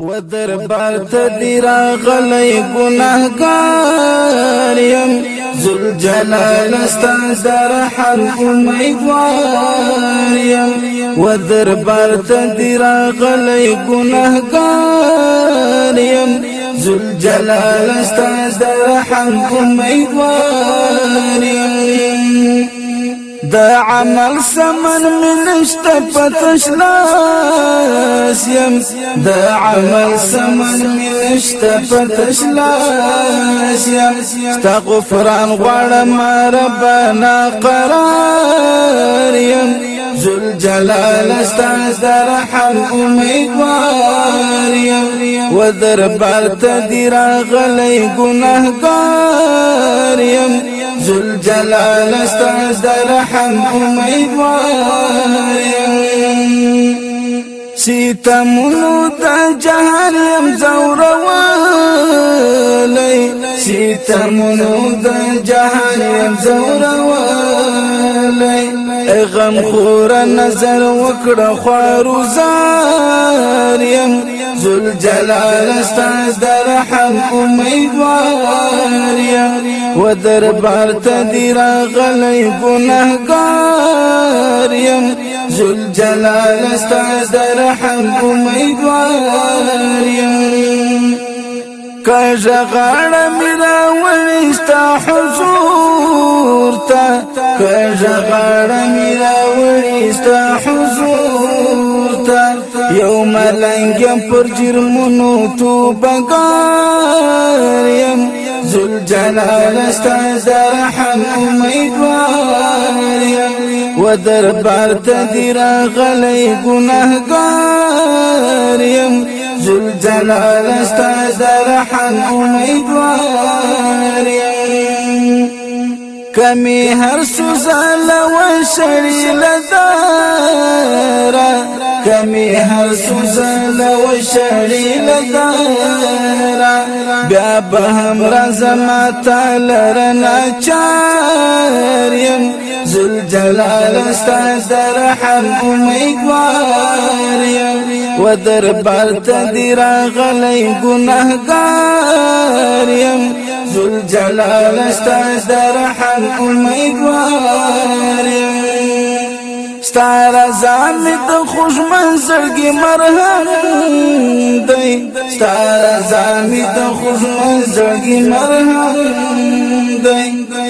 و دربار ته دی راغلی يم ذل جلال استاز رحم امیدوار يم و دربار ته دی راغلی يم ذل جلال استاز رحم امیدوار يم د عمل سمن من اشتفتشلاس يم د عمل سمن من اشتفتشلاس يم استغفران غړم ربنا قرار يم ذل جلال استاز رحم امیدوار يم ودربار تدیر غلی گناهگار يم ذل جلال استعز رحم امیدوار سیتمونو د جهان يم زور ولی سیتمونو د جهان يم زور ولی غم خور نظر وکړه خوارو زار يم ذل جلال استعز رحم امیدوار يم و دربار ته دی راغلی ګناهګار يم ذل جلال استعز رحم امیدوار يم کژه غاړه میرا ونستا حضور ته کژه غاړه میرا ونستا حضور ته یو ملنګ پر جرمونو توبګار يم ذل جلال استاز رحم امیدوار یم و دربار تدیر غلی گناهگار یم ذل جلال استاز رحم امیدوار یم کمی هر سوزال و شری لدارا کمی هر سوزال و شری لدارا بیا به هم رنا چاریم ذل جلال استاز رحم امیدوار یم و دربار تدیر غلی گناهگار یم. ذل جلال استاز رحم امیدوار یم. ستار ځان د خوش منزلګي مرهم دی. ستار ځان د خوش منزلګي مرهم دی.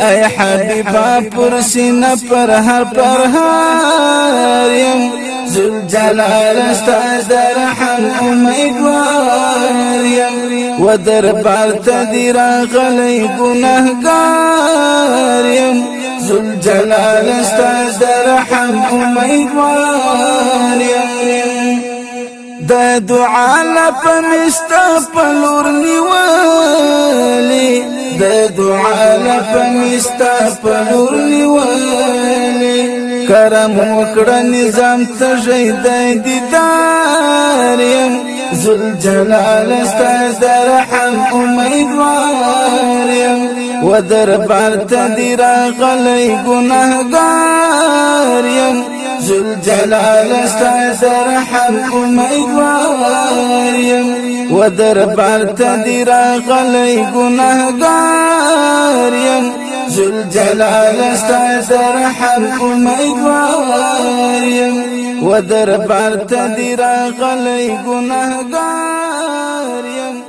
اي حبيبا پر سینه پر هر پر هر يم ذل جلال أستاذ رحم امیدوار يم ودربار تدیر غلی گناهگار يم ذل جلال استاز رحم امیدوار د دعا لپ مستا پلور نیوالی د دعا لپ مستا پلور نیوالی کرم وکړه نظام ته شهید دیدار يم ذل جلال استاز رحم امیدوار يم و دربار تدیر غلی گناهگار یم ذل جلال استعز رحم امیدوار یم و دربار تدیر غلی گناهگار یم ذل جلال استعز رحم امیدوار یم و دربار تدیر غلی گناهگار یم ذل جلال استعز